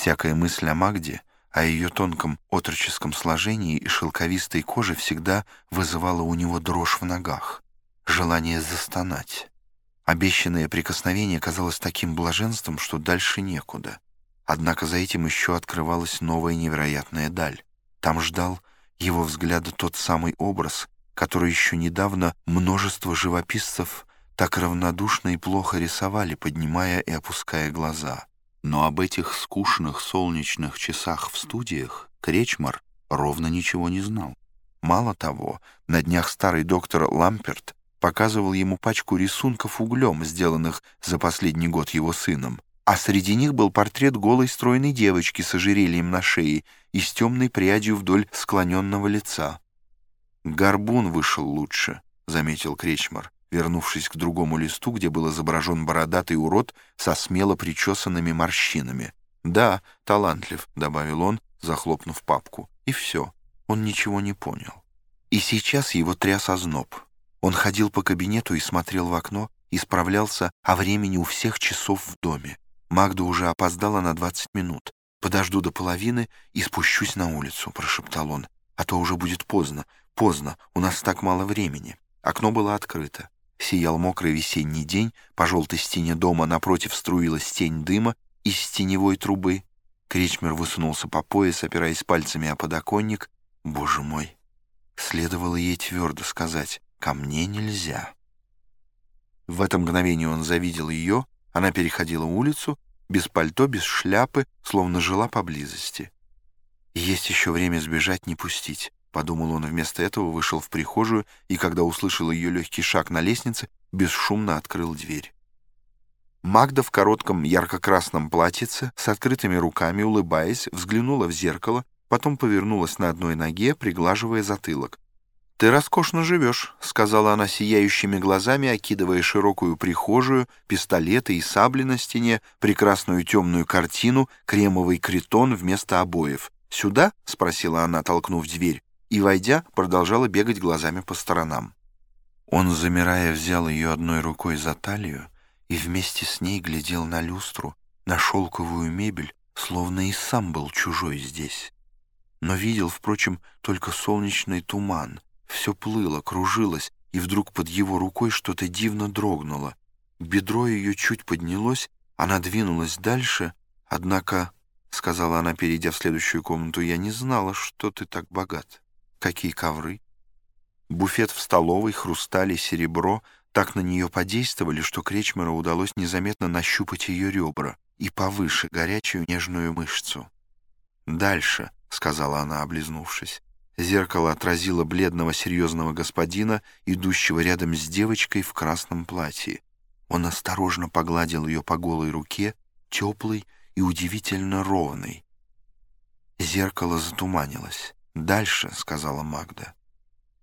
Всякая мысль о Магде, о ее тонком отроческом сложении и шелковистой коже всегда вызывала у него дрожь в ногах, желание застонать. Обещанное прикосновение казалось таким блаженством, что дальше некуда. Однако за этим еще открывалась новая невероятная даль. Там ждал его взгляда тот самый образ, который еще недавно множество живописцев так равнодушно и плохо рисовали, поднимая и опуская глаза. Но об этих скучных солнечных часах в студиях Кречмар ровно ничего не знал. Мало того, на днях старый доктор Ламперт показывал ему пачку рисунков углем, сделанных за последний год его сыном, а среди них был портрет голой стройной девочки с ожерельем на шее и с темной прядью вдоль склоненного лица. «Горбун вышел лучше», — заметил Кречмар вернувшись к другому листу, где был изображен бородатый урод со смело причесанными морщинами. «Да, талантлив», — добавил он, захлопнув папку. И все, он ничего не понял. И сейчас его тряс озноб. Он ходил по кабинету и смотрел в окно, и справлялся о времени у всех часов в доме. Магда уже опоздала на 20 минут. «Подожду до половины и спущусь на улицу», — прошептал он. «А то уже будет поздно. Поздно, у нас так мало времени». Окно было открыто. Сиял мокрый весенний день, по желтой стене дома напротив струилась тень дыма из теневой трубы. Кречмер высунулся по пояс, опираясь пальцами о подоконник. «Боже мой!» Следовало ей твердо сказать «ко мне нельзя». В это мгновение он завидел ее, она переходила улицу, без пальто, без шляпы, словно жила поблизости. Есть еще время сбежать, не пустить. — подумал он, вместо этого вышел в прихожую и, когда услышал ее легкий шаг на лестнице, бесшумно открыл дверь. Магда в коротком ярко-красном платьице, с открытыми руками, улыбаясь, взглянула в зеркало, потом повернулась на одной ноге, приглаживая затылок. «Ты роскошно живешь», — сказала она сияющими глазами, окидывая широкую прихожую, пистолеты и сабли на стене, прекрасную темную картину, кремовый критон вместо обоев. «Сюда?» — спросила она, толкнув дверь и, войдя, продолжала бегать глазами по сторонам. Он, замирая, взял ее одной рукой за талию и вместе с ней глядел на люстру, на шелковую мебель, словно и сам был чужой здесь. Но видел, впрочем, только солнечный туман. Все плыло, кружилось, и вдруг под его рукой что-то дивно дрогнуло. Бедро ее чуть поднялось, она двинулась дальше, однако, — сказала она, перейдя в следующую комнату, — я не знала, что ты так богат. Какие ковры? Буфет в столовой, хрустали, серебро так на нее подействовали, что Кречмеру удалось незаметно нащупать ее ребра и повыше горячую нежную мышцу. «Дальше», — сказала она, облизнувшись. Зеркало отразило бледного серьезного господина, идущего рядом с девочкой в красном платье. Он осторожно погладил ее по голой руке, теплой и удивительно ровной. Зеркало затуманилось. «Дальше», — сказала Магда.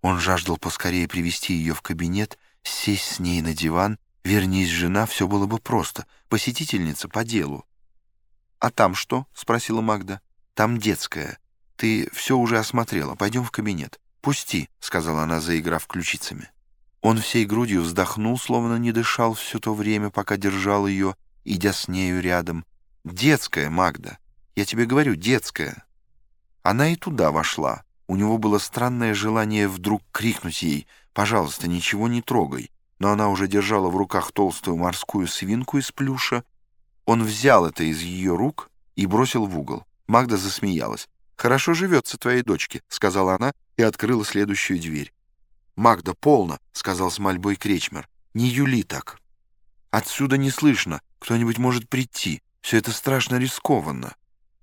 Он жаждал поскорее привести ее в кабинет, сесть с ней на диван. Вернись, жена, все было бы просто. Посетительница по делу. «А там что?» — спросила Магда. «Там детская. Ты все уже осмотрела. Пойдем в кабинет». «Пусти», — сказала она, заиграв ключицами. Он всей грудью вздохнул, словно не дышал все то время, пока держал ее, идя с нею рядом. «Детская, Магда. Я тебе говорю, детская». Она и туда вошла. У него было странное желание вдруг крикнуть ей «Пожалуйста, ничего не трогай». Но она уже держала в руках толстую морскую свинку из плюша. Он взял это из ее рук и бросил в угол. Магда засмеялась. «Хорошо живется твоей дочке», — сказала она и открыла следующую дверь. «Магда, полно», — сказал с мольбой Кречмер. «Не юли так. Отсюда не слышно. Кто-нибудь может прийти. Все это страшно рискованно».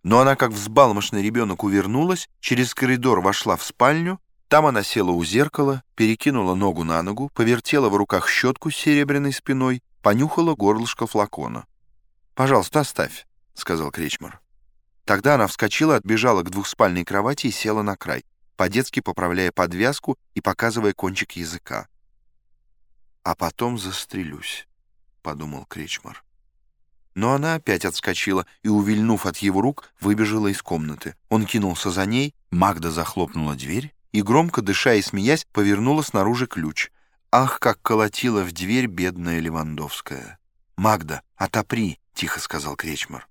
Но она, как взбалмошный ребенок, увернулась, через коридор вошла в спальню, там она села у зеркала, перекинула ногу на ногу, повертела в руках щетку с серебряной спиной, понюхала горлышко флакона. «Пожалуйста, оставь», — сказал Кречмар. Тогда она вскочила, отбежала к двухспальной кровати и села на край, по-детски поправляя подвязку и показывая кончик языка. «А потом застрелюсь», — подумал Кречмар. Но она опять отскочила и, увильнув от его рук, выбежала из комнаты. Он кинулся за ней, Магда захлопнула дверь и, громко дыша и смеясь, повернула снаружи ключ. Ах, как колотила в дверь бедная Левандовская! «Магда, отопри!» — тихо сказал Кречмар.